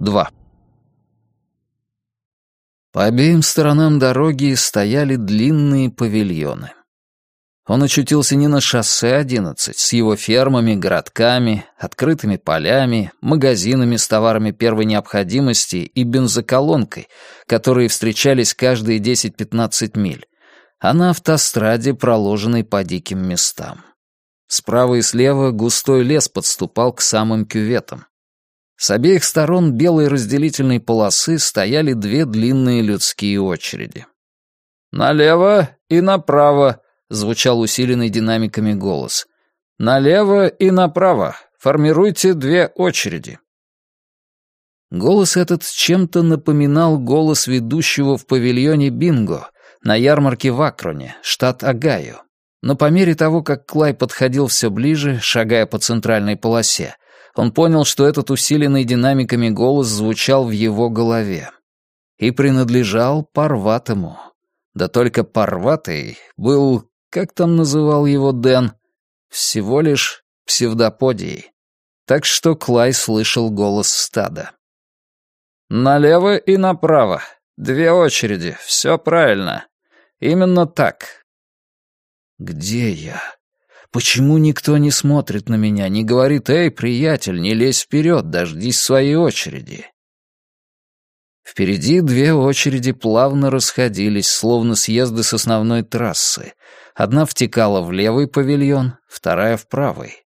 2. По обеим сторонам дороги стояли длинные павильоны. Он очутился не на шоссе 11 с его фермами, городками, открытыми полями, магазинами с товарами первой необходимости и бензоколонкой, которые встречались каждые 10-15 миль, а на автостраде, проложенной по диким местам. Справа и слева густой лес подступал к самым кюветам. С обеих сторон белой разделительной полосы стояли две длинные людские очереди. «Налево и направо», звучал усиленный динамиками голос. «Налево и направо. Формируйте две очереди». Голос этот чем-то напоминал голос ведущего в павильоне «Бинго» на ярмарке в Акроне, штат Огайо. Но по мере того, как Клай подходил все ближе, шагая по центральной полосе, он понял, что этот усиленный динамиками голос звучал в его голове и принадлежал Парватому. Да только Парватый был как там называл его Дэн, всего лишь псевдоподией. Так что Клай слышал голос стада. «Налево и направо. Две очереди. Все правильно. Именно так». «Где я? Почему никто не смотрит на меня, не говорит, «Эй, приятель, не лезь вперед, дождись своей очереди»?» Впереди две очереди плавно расходились, словно съезды с основной трассы. Одна втекала в левый павильон, вторая — в правый.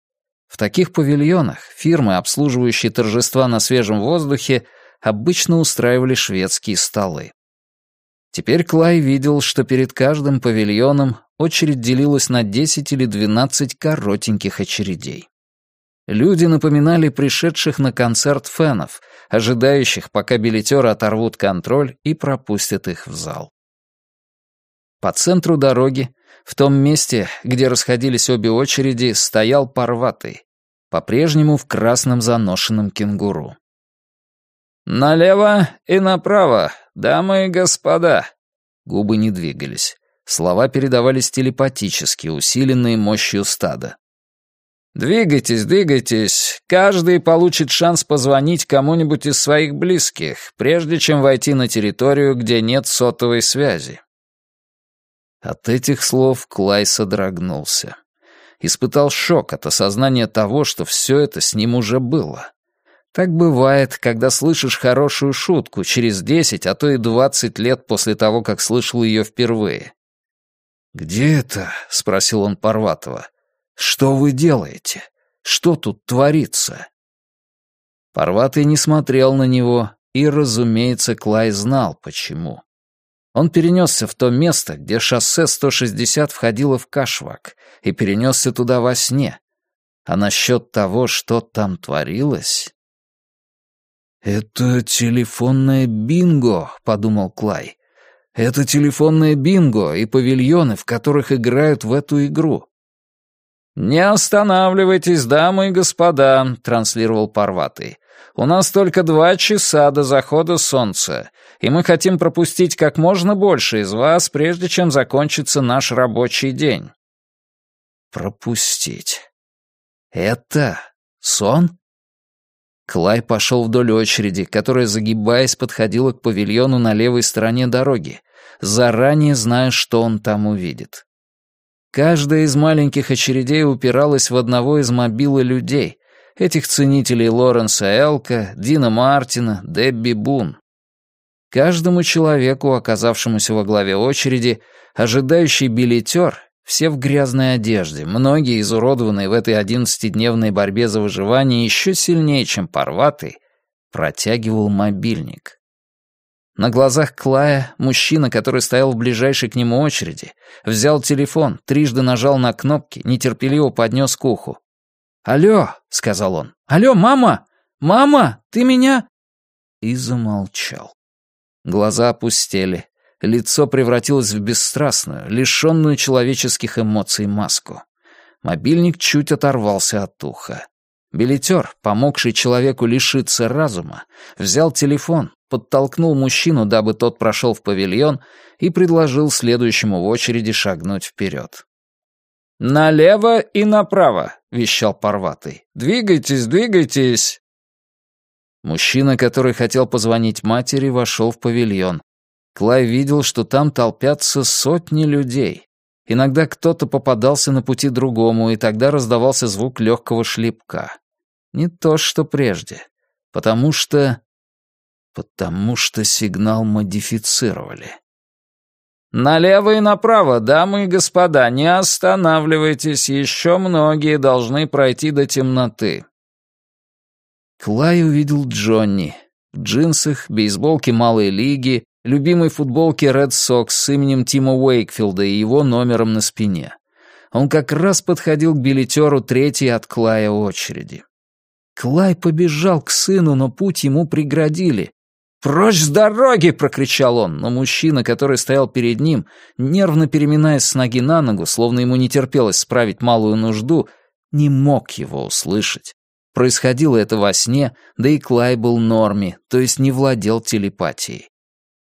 В таких павильонах фирмы, обслуживающие торжества на свежем воздухе, обычно устраивали шведские столы. Теперь Клай видел, что перед каждым павильоном очередь делилась на 10 или 12 коротеньких очередей. Люди напоминали пришедших на концерт фенов, ожидающих, пока билетеры оторвут контроль и пропустят их в зал. По центру дороги, в том месте, где расходились обе очереди, стоял Парватый, по-прежнему в красном заношенном кенгуру. «Налево и направо, дамы и господа!» Губы не двигались. Слова передавались телепатически, усиленные мощью стада. «Двигайтесь, двигайтесь. Каждый получит шанс позвонить кому-нибудь из своих близких, прежде чем войти на территорию, где нет сотовой связи». От этих слов Клай содрогнулся. Испытал шок от осознания того, что все это с ним уже было. Так бывает, когда слышишь хорошую шутку через десять, а то и двадцать лет после того, как слышал ее впервые. «Где это?» — спросил он Парватова. Что вы делаете? Что тут творится?» Парватый не смотрел на него, и, разумеется, Клай знал, почему. Он перенесся в то место, где шоссе 160 входило в Кашвак, и перенесся туда во сне. А насчет того, что там творилось... «Это телефонное бинго», — подумал Клай. «Это телефонное бинго и павильоны, в которых играют в эту игру. «Не останавливайтесь, дамы и господа», — транслировал Парватый. «У нас только два часа до захода солнца, и мы хотим пропустить как можно больше из вас, прежде чем закончится наш рабочий день». «Пропустить? Это сон?» Клай пошел вдоль очереди, которая, загибаясь, подходила к павильону на левой стороне дороги, заранее зная, что он там увидит. Каждая из маленьких очередей упиралась в одного из мобила людей, этих ценителей Лоренса Элка, Дина Мартина, Дебби Бун. Каждому человеку, оказавшемуся во главе очереди, ожидающий билетер, все в грязной одежде, многие изуродованные в этой одиннадцатидневной борьбе за выживание еще сильнее, чем порватый, протягивал мобильник. На глазах Клая мужчина, который стоял в ближайшей к нему очереди, взял телефон, трижды нажал на кнопки, нетерпеливо поднес к уху. «Алло», — сказал он, — «алло, мама! Мама, ты меня...» И замолчал. Глаза опустели, лицо превратилось в бесстрастную, лишенную человеческих эмоций маску. Мобильник чуть оторвался от уха. Билетер, помогший человеку лишиться разума, взял телефон, подтолкнул мужчину, дабы тот прошел в павильон, и предложил следующему в очереди шагнуть вперед. «Налево и направо», — вещал Парватый. «Двигайтесь, двигайтесь!» Мужчина, который хотел позвонить матери, вошел в павильон. Клай видел, что там толпятся сотни людей. Иногда кто-то попадался на пути другому, и тогда раздавался звук легкого шлепка. Не то, что прежде. Потому что... Потому что сигнал модифицировали. «Налево и направо, дамы и господа, не останавливайтесь, еще многие должны пройти до темноты». Клай увидел Джонни. В джинсах, бейсболке малой лиги, любимой футболке Red Sox с именем Тима Уэйкфилда и его номером на спине. Он как раз подходил к билетеру третьей от Клая очереди. Клай побежал к сыну, но путь ему преградили. «Прочь с дороги!» — прокричал он, но мужчина, который стоял перед ним, нервно переминаясь с ноги на ногу, словно ему не терпелось справить малую нужду, не мог его услышать. Происходило это во сне, да и Клай был норме, то есть не владел телепатией.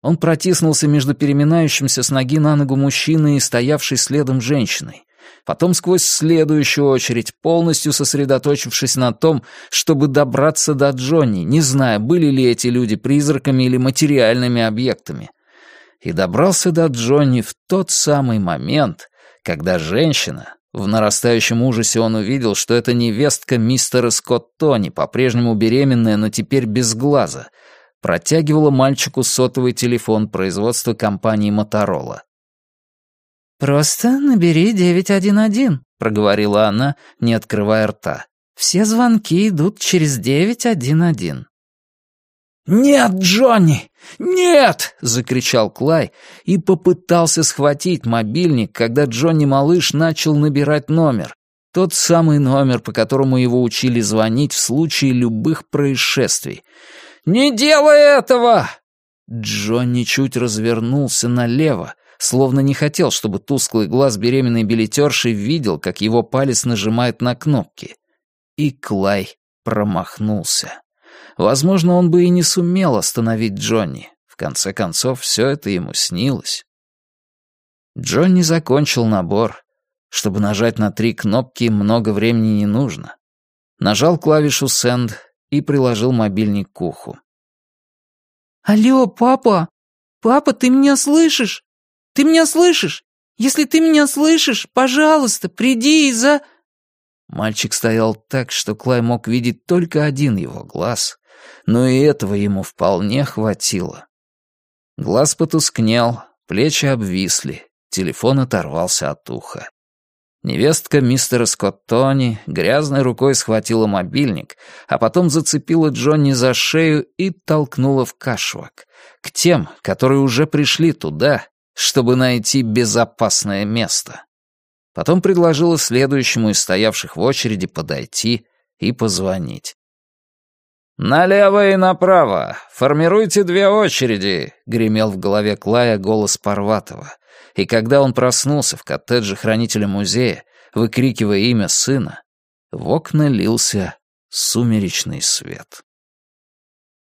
Он протиснулся между переминающимся с ноги на ногу мужчиной и стоявшей следом женщиной потом сквозь следующую очередь, полностью сосредоточившись на том, чтобы добраться до Джонни, не зная, были ли эти люди призраками или материальными объектами. И добрался до Джонни в тот самый момент, когда женщина, в нарастающем ужасе он увидел, что это невестка мистера Скоттони, по-прежнему беременная, но теперь без глаза, протягивала мальчику сотовый телефон производства компании «Моторола». «Просто набери 911», — проговорила она, не открывая рта. «Все звонки идут через 911». «Нет, Джонни! Нет!» — закричал Клай и попытался схватить мобильник, когда Джонни-малыш начал набирать номер. Тот самый номер, по которому его учили звонить в случае любых происшествий. «Не делай этого!» Джонни чуть развернулся налево, словно не хотел, чтобы тусклый глаз беременной билетерши видел, как его палец нажимает на кнопки. И Клай промахнулся. Возможно, он бы и не сумел остановить Джонни. В конце концов, все это ему снилось. Джонни закончил набор. Чтобы нажать на три кнопки, много времени не нужно. Нажал клавишу «Send» и приложил мобильник к уху. «Алло, папа! Папа, ты меня слышишь?» Ты меня слышишь? Если ты меня слышишь, пожалуйста, приди и за...» Мальчик стоял так, что Клай мог видеть только один его глаз, но и этого ему вполне хватило. Глаз потускнел, плечи обвисли, телефон оторвался от уха. Невестка мистера Скоттони грязной рукой схватила мобильник, а потом зацепила Джонни за шею и толкнула в кашвак, к тем, которые уже пришли туда чтобы найти безопасное место. Потом предложила следующему из стоявших в очереди подойти и позвонить. «Налево и направо! Формируйте две очереди!» — гремел в голове Клая голос Парватова. И когда он проснулся в коттедже хранителя музея, выкрикивая имя сына, в окна лился сумеречный свет.